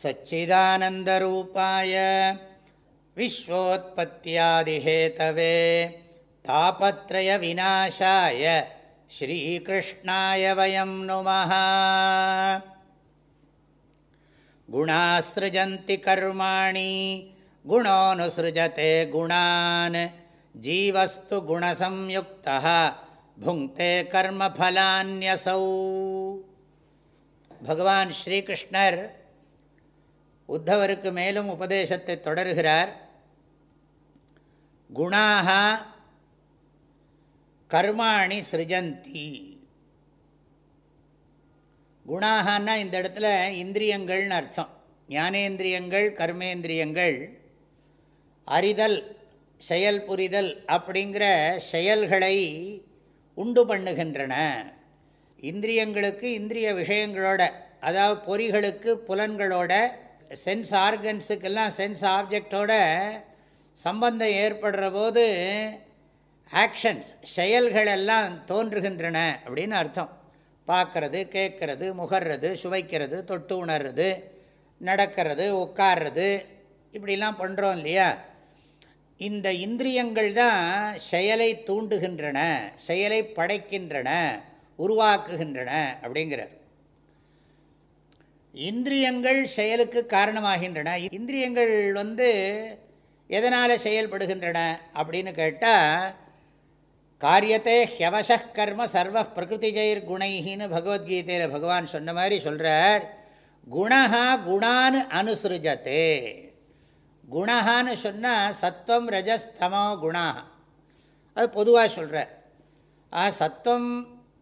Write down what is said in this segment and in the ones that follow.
सच्चिदानन्दरूपाय विश्वोत्पत्त्यादिहेतवे तापत्रयविनाशाय श्रीकृष्णाय वयं नुमः गुणासृजन्ति कर्माणि गुणोऽनुसृजते गुणान् जीवस्तु गुणसंयुक्तः भुङ्क्ते कर्मफलान्यसौ भगवान् श्रीकृष्णर् உத்தவருக்கு மேலும் உபதேசத்தை தொடர்கிறார். குணாக கர்மாணி சிருஜந்தி. குணாகனா இந்த இடத்துல இந்திரியங்கள்னு அர்த்தம். ஞானேந்திரியங்கள் கர்மேந்திரியங்கள் அறிதல் செயல் புரிதல் அப்படிங்கிற செயல்களை உண்டு பண்ணுகின்றன. இந்திரியங்களுக்கு இந்திரிய விஷயங்களோட அதாவது பொறிகளுக்கு புலன்களோட சென்ஸ் ஆர்கன்ஸுக்கெல்லாம் சென்ஸ் ஆப்ஜெக்டோட சம்பந்தம் ஏற்படுற போது ஆக்ஷன்ஸ் செயல்கள் எல்லாம் தோன்றுகின்றன அப்படின்னு அர்த்தம். பார்க்கறது கேட்கறது முகர்றது சுவைக்கிறது தொட்டு உணர்றது நடக்கிறது உட்கார்றது இப்படிலாம் பண்ணுறோம் இல்லையா? இந்த இந்திரியங்கள் தான் செயலை தூண்டுகின்றன செயலை படைக்கின்றன உருவாக்குகின்றன அப்படிங்கிறார். இந்திரியங்கள் செயலுக்கு காரணமாகின்றன. இந்திரியங்கள் வந்து எதனால் செயல்படுகின்றன அப்படின்னு கேட்டால் காரியத்தை ஹியவச கர்ம சர்வ பிரகிருதி ஜெயிர் குணைகின்னு பகவத்கீதையில் பகவான் சொன்ன மாதிரி சொல்கிறார் குணஹா குணான் அனுசிருஜத்தே குணஹான்னு சொன்னால் சத்வம் ரஜஸ்தமோ குணா அது பொதுவாக சொல்கிறார் ஆ சத்வம்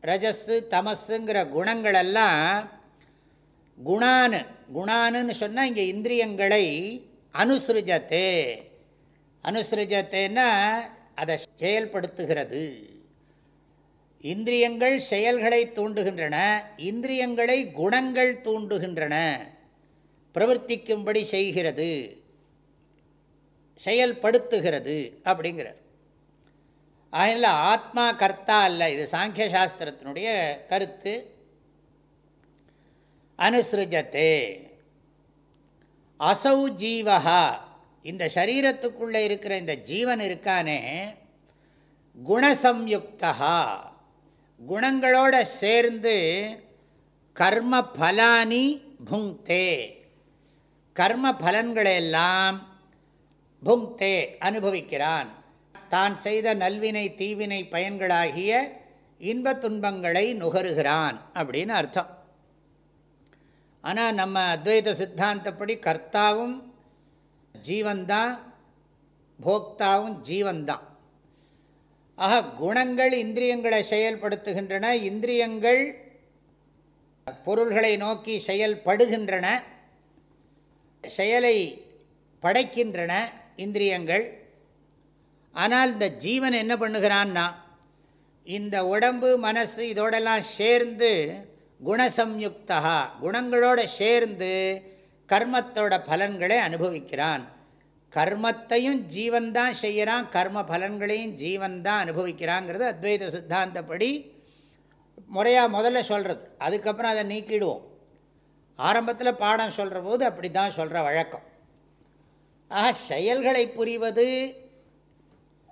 ரஜஸ்ஸு தமஸுங்கிற குணங்களெல்லாம் குணானு குணானுன்னு சொன்னால் இங்கே இந்திரியங்களை அனுசிருஜத்தே. அனுசிருஜத்தேன்னா அதை செயல்படுத்துகிறது. இந்திரியங்கள் செயல்களை தூண்டுகின்றன இந்திரியங்களை குணங்கள் தூண்டுகின்றன. பிரவர்த்திக்கும்படி செய்கிறது செயல்படுத்துகிறது அப்படிங்கிறார். அதனால் ஆத்மா கர்த்தா அல்ல இது சாங்கிய சாஸ்திரத்தினுடைய கருத்து. அனுசிருஜத்தே. அசௌ ஜீவகா இந்த சரீரத்துக்குள்ளே இருக்கிற இந்த ஜீவன் இருக்கானே. குணசம்யுக்தா குணங்களோட சேர்ந்து கர்ம பலானி புங்தே கர்ம பலன்களையெல்லாம் புங்தே அனுபவிக்கிறான். தான் செய்த நல்வினை தீவினை பயன்களாகிய இன்ப துன்பங்களை நுகருகிறான் அப்படின்னு அர்த்தம். ஆனால் நம்ம அத்வைத சித்தாந்தப்படி கர்த்தாவும் ஜீவன்தான் போக்தாவும் ஜீவன்தான் ஆக குணங்கள் இந்திரியங்களை செயல்படுத்துகின்றன இந்திரியங்கள் பொருள்களை நோக்கி செயல்படுகின்றன செயலை படைக்கின்றன இந்திரியங்கள். ஆனால் இந்த ஜீவன் என்ன பண்ணுகிறான்னா இந்த உடம்பு மனசு இதோடெல்லாம் சேர்ந்து குணசம்யுக்தா. குணங்களோட சேர்ந்து கர்மத்தோட பலன்களை அனுபவிக்கிறான். கர்மத்தையும் ஜீவன் தான் செய்கிறான் கர்ம பலன்களையும் ஜீவன் தான் அனுபவிக்கிறாங்கிறது அத்வைத சித்தாந்தப்படி முறையாக முதல்ல சொல்கிறது அதுக்கப்புறம் அதை நீக்கிடுவோம். ஆரம்பத்தில் பாடம் சொல்கிற போது அப்படி தான் சொல்கிற வழக்கம். ஆக செயல்களை புரிவது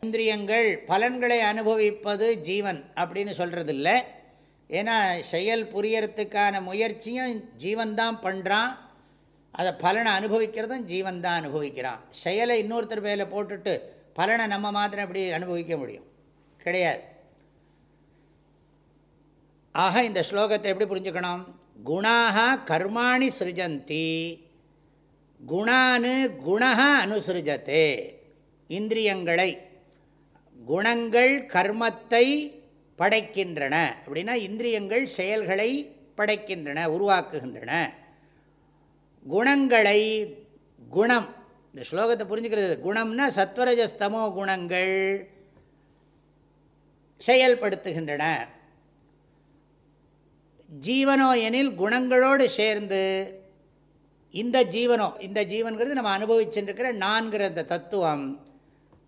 இந்திரியங்கள் பலன்களை அனுபவிப்பது ஜீவன் அப்படின்னு சொல்கிறது இல்லை ஏன்னா செயல் புரியறதுக்கான முயற்சியும் ஜீவன்தான் பண்ணுறான் அதை பலனை அனுபவிக்கிறதும் ஜீவன் தான் அனுபவிக்கிறான். செயலை இன்னொருத்தர் வேலை போட்டுட்டு பலனை நம்ம மாத்திரம் எப்படி அனுபவிக்க முடியும்? கிடையாது. ஆக இந்த ஸ்லோகத்தை எப்படி புரிஞ்சுக்கணும்? குணாக கர்மாணி சிருஜந்தி. குணானு குணக அனுசிருஜத்தே இந்திரியங்களை. குணங்கள் கர்மத்தை படைக்கின்றன. அப்படின்னா இந்திரியங்கள் செயல்களை படைக்கின்றன உருவாக்குகின்றன. குணங்களை குணம். இந்த ஸ்லோகத்தை புரிஞ்சுக்கிறது. குணம்னா சத்வரஜஸ்தமோ குணங்கள் செயல்படுத்துகின்றன. ஜீவனோ எனில் குணங்களோடு சேர்ந்து இந்த ஜீவனோ இந்த ஜீவன்கிறது நம்ம அனுபவிச்சுருக்கிற நான்கிற இந்த தத்துவம்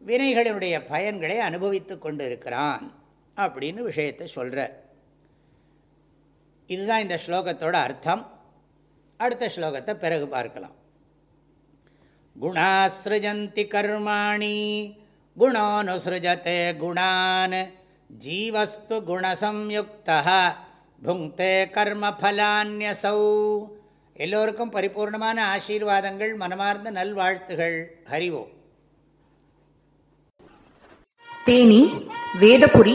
வினைகளினுடைய பயன்களை அனுபவித்து கொண்டு இருக்கிறான் அப்படின்னு விஷயத்தை சொல்கிறார் இதுதான் இந்த ஸ்லோகத்தோட அர்த்தம். அடுத்த ஸ்லோகத்தை பிறகு பார்க்கலாம். குணாசிருஜந்தி கர்மாணி குணோனுசிருஜத்தை குணான் ஜீவஸ்து குணசம்யுக்தா புங்கே கர்மஃபலான்யசௌ. எல்லோருக்கும் பரிபூர்ணமான ஆசீர்வாதங்கள் மனமார்ந்த நல்வாழ்த்துகள். ஹரிவோம் தேனி வேதபுரி